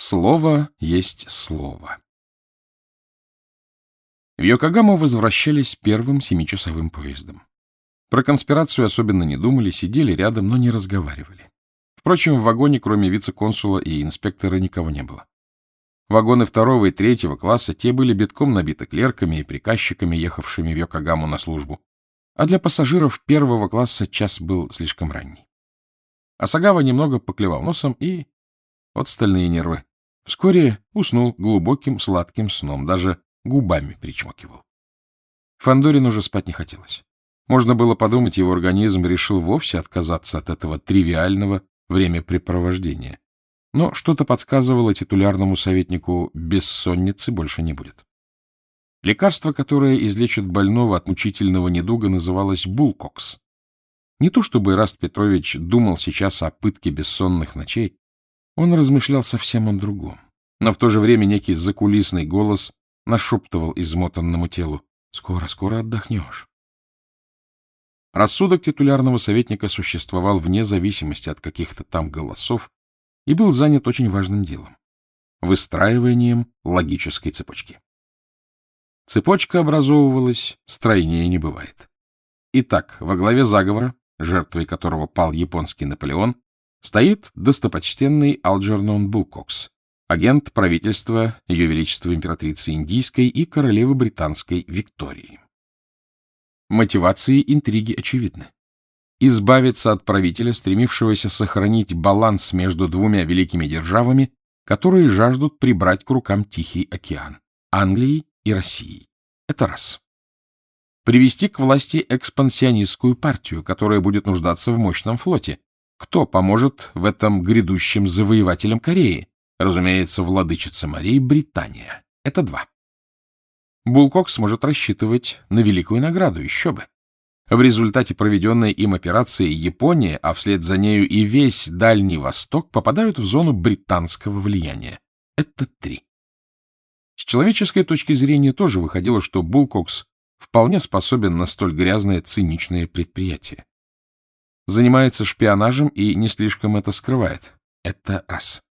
Слово есть слово. В Йокогаму возвращались первым семичасовым поездом. Про конспирацию особенно не думали, сидели рядом, но не разговаривали. Впрочем, в вагоне, кроме вице-консула и инспектора, никого не было. Вагоны второго и третьего класса те были битком набиты клерками и приказчиками, ехавшими в Йокогаму на службу. А для пассажиров первого класса час был слишком ранний. Асагава немного поклевал носом и... Вот стальные нервы. Вскоре уснул глубоким сладким сном, даже губами причмокивал. Фандорин уже спать не хотелось. Можно было подумать, его организм решил вовсе отказаться от этого тривиального времяпрепровождения. Но что-то подсказывало титулярному советнику, бессонницы больше не будет. Лекарство, которое излечит больного от мучительного недуга, называлось булкокс. Не то чтобы Ираст Петрович думал сейчас о пытке бессонных ночей, он размышлял совсем о другом. Но в то же время некий закулисный голос нашептывал измотанному телу «Скоро, скоро отдохнешь». Рассудок титулярного советника существовал вне зависимости от каких-то там голосов и был занят очень важным делом — выстраиванием логической цепочки. Цепочка образовывалась, стройнее не бывает. Итак, во главе заговора, жертвой которого пал японский Наполеон, стоит достопочтенный Алджернон Булкокс, агент правительства Ее Величества Императрицы Индийской и королевы Британской Виктории. Мотивации интриги очевидны. Избавиться от правителя, стремившегося сохранить баланс между двумя великими державами, которые жаждут прибрать к рукам Тихий океан — Англией и Россией. Это раз. Привести к власти экспансионистскую партию, которая будет нуждаться в мощном флоте. Кто поможет в этом грядущем завоевателям Кореи? Разумеется, владычица Марии Британия. Это два. Булкок сможет рассчитывать на великую награду, еще бы. В результате проведенной им операции Япония, а вслед за нею и весь Дальний Восток попадают в зону британского влияния. Это три. С человеческой точки зрения тоже выходило, что Булкокс вполне способен на столь грязное, циничное предприятие. Занимается шпионажем и не слишком это скрывает. Это раз.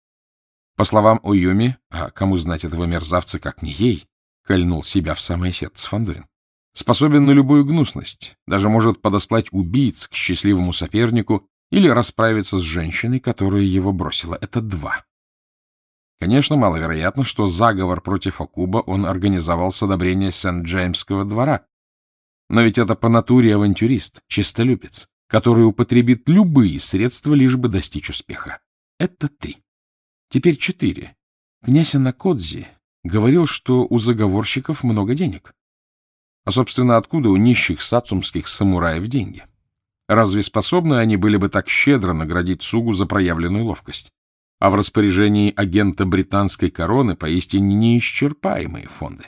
По словам Ойюми, а кому знать этого мерзавца, как не ей, кольнул себя в самое сердце Фандорин. Способен на любую гнусность, даже может подослать убийц к счастливому сопернику или расправиться с женщиной, которая его бросила. Это два. Конечно, маловероятно, что заговор против Акуба он организовал с одобрения Сент-Джеймского двора. Но ведь это по натуре авантюрист, чистолюбец, который употребит любые средства, лишь бы достичь успеха. Это три. Теперь четыре. Князь Анакодзи говорил, что у заговорщиков много денег. А, собственно, откуда у нищих сацумских самураев деньги? Разве способны они были бы так щедро наградить Сугу за проявленную ловкость? а в распоряжении агента британской короны поистине неисчерпаемые фонды.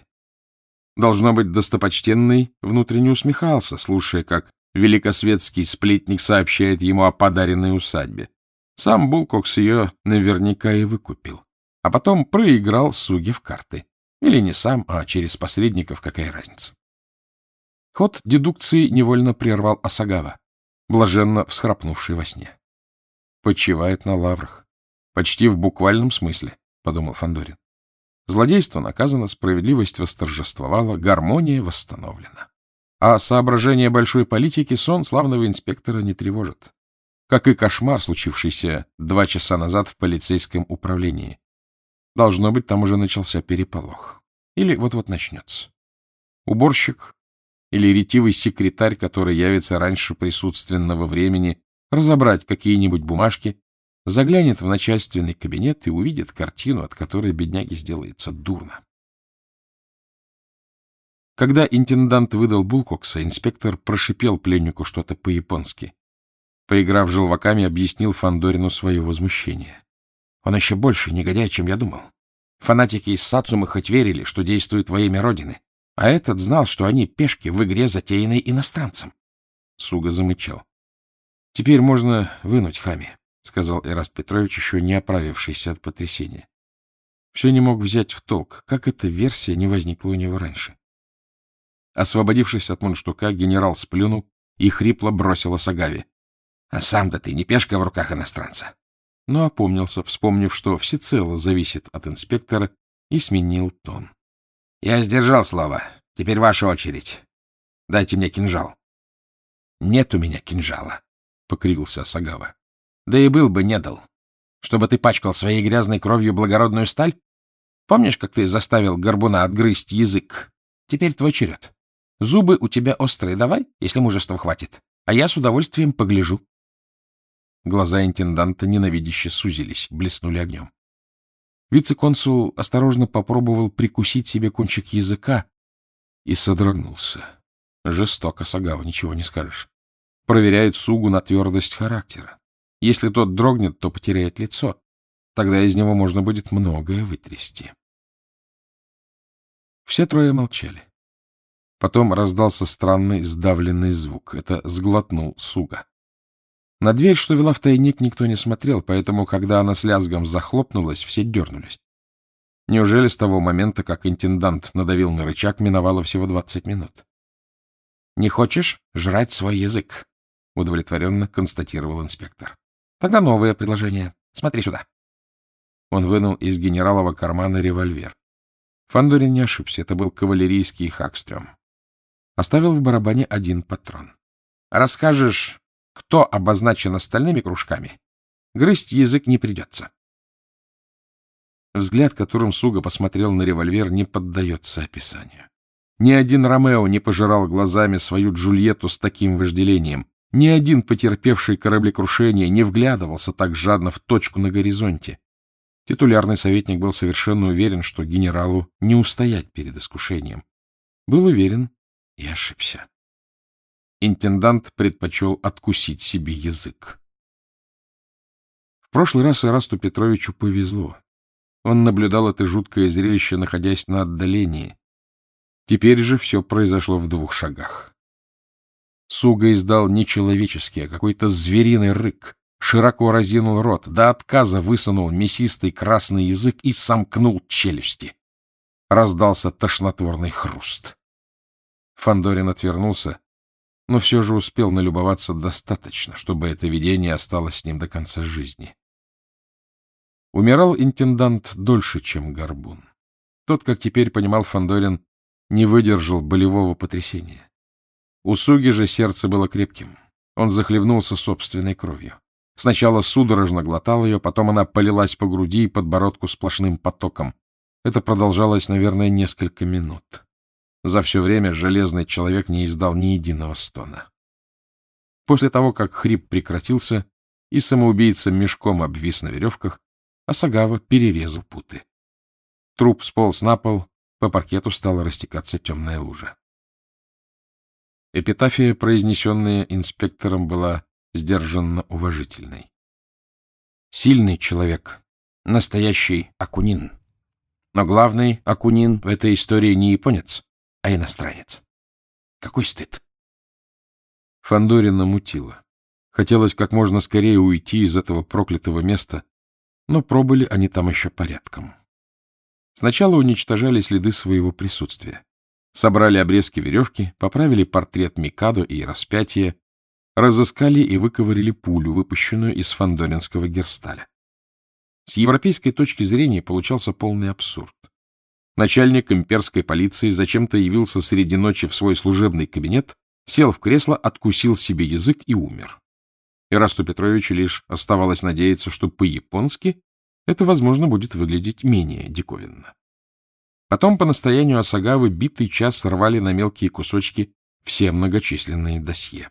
Должно быть, достопочтенный внутренне усмехался, слушая, как великосветский сплетник сообщает ему о подаренной усадьбе. Сам Булкокс ее наверняка и выкупил. А потом проиграл Суги в карты. Или не сам, а через посредников, какая разница. Ход дедукции невольно прервал Асагава, блаженно всхрапнувший во сне. Почивает на лаврах. Почти в буквальном смысле, — подумал Фандорин. Злодейство наказано, справедливость восторжествовала, гармония восстановлена. А соображения большой политики сон славного инспектора не тревожит. Как и кошмар, случившийся два часа назад в полицейском управлении. Должно быть, там уже начался переполох. Или вот-вот начнется. Уборщик или ретивый секретарь, который явится раньше присутственного времени, разобрать какие-нибудь бумажки заглянет в начальственный кабинет и увидит картину, от которой бедняге сделается дурно. Когда интендант выдал Булкокса, инспектор прошипел пленнику что-то по-японски. Поиграв желваками, объяснил Фандорину свое возмущение. Он еще больше негодяй, чем я думал. Фанатики из Сацумы хоть верили, что действуют во имя Родины, а этот знал, что они пешки в игре, затеянной иностранцем. Суга замычал. — Теперь можно вынуть Хами. — сказал Эраст Петрович, еще не оправившийся от потрясения. Все не мог взять в толк, как эта версия не возникла у него раньше. Освободившись от мундштука, генерал сплюнул и хрипло бросил Сагави. — А сам-то ты не пешка в руках иностранца. но опомнился, вспомнив, что всецело зависит от инспектора, и сменил тон. — Я сдержал слово. Теперь ваша очередь. Дайте мне кинжал. — Нет у меня кинжала, — покривился Сагава. — Да и был бы, не дал. Чтобы ты пачкал своей грязной кровью благородную сталь? Помнишь, как ты заставил горбуна отгрызть язык? Теперь твой черед. Зубы у тебя острые, давай, если мужества хватит. А я с удовольствием погляжу. Глаза интенданта ненавидяще сузились, блеснули огнем. Вице-консул осторожно попробовал прикусить себе кончик языка и содрогнулся. Жестоко, Сагава, ничего не скажешь. Проверяет Сугу на твердость характера. Если тот дрогнет, то потеряет лицо. Тогда из него можно будет многое вытрясти. Все трое молчали. Потом раздался странный сдавленный звук. Это сглотнул Суга. На дверь, что вела в тайник, никто не смотрел, поэтому, когда она с лязгом захлопнулась, все дернулись. Неужели с того момента, как интендант надавил на рычаг, миновало всего двадцать минут? — Не хочешь жрать свой язык? — удовлетворенно констатировал инспектор. — Тогда новое предложение. Смотри сюда. Он вынул из генералова кармана револьвер. Фандорин не ошибся, это был кавалерийский хакстрем. Оставил в барабане один патрон. — Расскажешь, кто обозначен остальными кружками, грызть язык не придется. Взгляд, которым Суга посмотрел на револьвер, не поддается описанию. Ни один Ромео не пожирал глазами свою Джульетту с таким вожделением. Ни один потерпевший кораблекрушение не вглядывался так жадно в точку на горизонте. Титулярный советник был совершенно уверен, что генералу не устоять перед искушением. Был уверен и ошибся. Интендант предпочел откусить себе язык. В прошлый раз Ирасту Петровичу повезло. Он наблюдал это жуткое зрелище, находясь на отдалении. Теперь же все произошло в двух шагах. Суга издал не человеческий, а какой-то звериный рык, широко разинул рот, до отказа высунул мясистый красный язык и сомкнул челюсти. Раздался тошнотворный хруст. Фандорин отвернулся, но все же успел налюбоваться достаточно, чтобы это видение осталось с ним до конца жизни. Умирал интендант дольше, чем Горбун. Тот, как теперь понимал Фандорин, не выдержал болевого потрясения. У Суги же сердце было крепким. Он захлебнулся собственной кровью. Сначала судорожно глотал ее, потом она полилась по груди и подбородку сплошным потоком. Это продолжалось, наверное, несколько минут. За все время железный человек не издал ни единого стона. После того, как хрип прекратился и самоубийца мешком обвис на веревках, Асагава перерезал путы. Труп сполз на пол, по паркету стала растекаться темная лужа. Эпитафия, произнесенная инспектором, была сдержанно уважительной. Сильный человек, настоящий Акунин. Но главный Акунин в этой истории не японец, а иностранец. Какой стыд! Фандорина мутила. Хотелось как можно скорее уйти из этого проклятого места, но пробыли они там еще порядком. Сначала уничтожали следы своего присутствия. Собрали обрезки веревки, поправили портрет Микадо и распятие, разыскали и выковырили пулю, выпущенную из фандоринского герсталя. С европейской точки зрения получался полный абсурд. Начальник имперской полиции зачем-то явился среди ночи в свой служебный кабинет, сел в кресло, откусил себе язык и умер. Ирасту Петровичу лишь оставалось надеяться, что по-японски это, возможно, будет выглядеть менее диковинно. Потом по настоянию Асагавы битый час рвали на мелкие кусочки все многочисленные досье.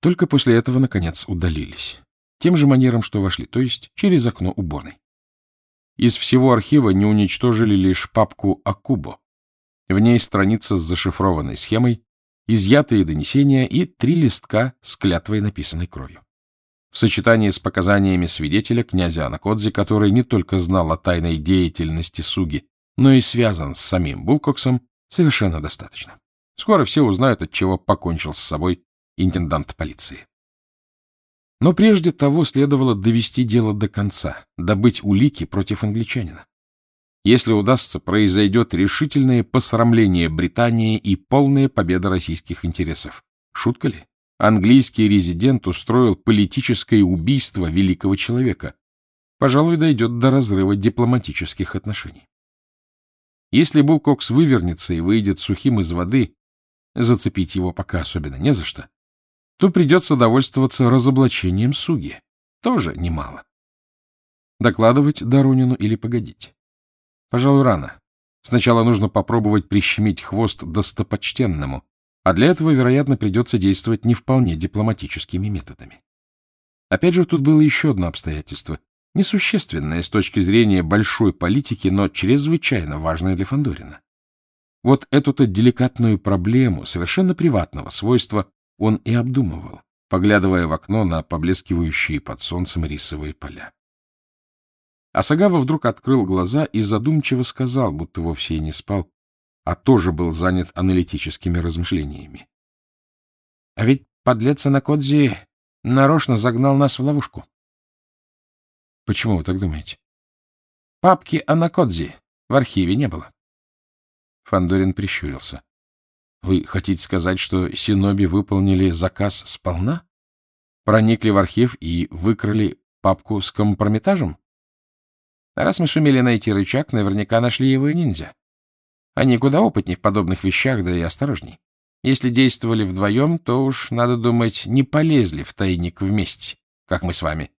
Только после этого, наконец, удалились. Тем же манером, что вошли, то есть через окно уборной. Из всего архива не уничтожили лишь папку Акубо. В ней страница с зашифрованной схемой, изъятые донесения и три листка с клятвой, написанной кровью. В сочетании с показаниями свидетеля, князя Анакодзи, который не только знал о тайной деятельности Суги, но и связан с самим Булкоксом, совершенно достаточно. Скоро все узнают, от чего покончил с собой интендант полиции. Но прежде того следовало довести дело до конца, добыть улики против англичанина. Если удастся, произойдет решительное посрамление Британии и полная победа российских интересов. Шутка ли? Английский резидент устроил политическое убийство великого человека. пожалуй, дойдет до разрыва дипломатических отношений. Если Булкокс вывернется и выйдет сухим из воды, зацепить его пока особенно не за что, то придется довольствоваться разоблачением Суги. Тоже немало. Докладывать Доронину или погодить? Пожалуй, рано. Сначала нужно попробовать прищемить хвост достопочтенному, а для этого, вероятно, придется действовать не вполне дипломатическими методами. Опять же, тут было еще одно обстоятельство, несущественное с точки зрения большой политики, но чрезвычайно важное для Фандорина. Вот эту-то деликатную проблему совершенно приватного свойства он и обдумывал, поглядывая в окно на поблескивающие под солнцем рисовые поля. Асагава вдруг открыл глаза и задумчиво сказал, будто вовсе и не спал, а тоже был занят аналитическими размышлениями. — А ведь подлец Анакодзи нарочно загнал нас в ловушку. — Почему вы так думаете? — Папки Анакодзи в архиве не было. Фандорин прищурился. — Вы хотите сказать, что Синоби выполнили заказ сполна? Проникли в архив и выкрали папку с компрометажем? Раз мы сумели найти рычаг, наверняка нашли его и ниндзя. Они куда опытнее в подобных вещах, да и осторожней. Если действовали вдвоем, то уж, надо думать, не полезли в тайник вместе, как мы с вами.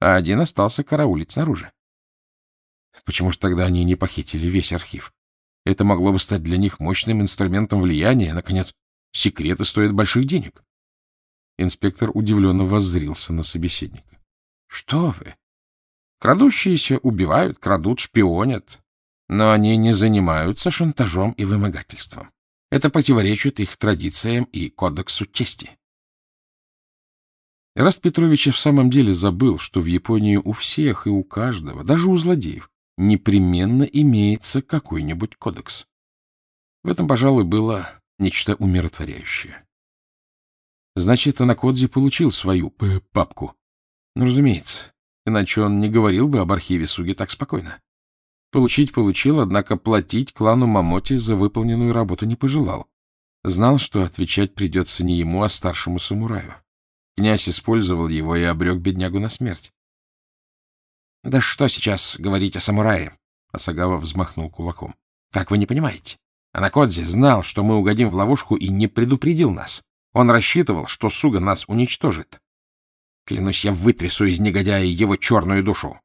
А один остался караулить снаружи. Почему же тогда они не похитили весь архив? Это могло бы стать для них мощным инструментом влияния. Наконец, секреты стоят больших денег. Инспектор удивленно воззрился на собеседника. — Что вы? Крадущиеся убивают, крадут, шпионят. Но они не занимаются шантажом и вымогательством. Это противоречит их традициям и кодексу чести. Раст Петрович в самом деле забыл, что в Японии у всех и у каждого, даже у злодеев, непременно имеется какой-нибудь кодекс. В этом, пожалуй, было нечто умиротворяющее. Значит, Анакодзи получил свою папку. Ну, разумеется, иначе он не говорил бы об архиве Суги так спокойно. Получить получил, однако платить клану Мамоти за выполненную работу не пожелал. Знал, что отвечать придется не ему, а старшему самураю. Князь использовал его и обрек беднягу на смерть. — Да что сейчас говорить о самурае? — Асагава взмахнул кулаком. — Как вы не понимаете? Анакодзи знал, что мы угодим в ловушку и не предупредил нас. Он рассчитывал, что Суга нас уничтожит. Клянусь, я вытрясу из негодяя его черную душу.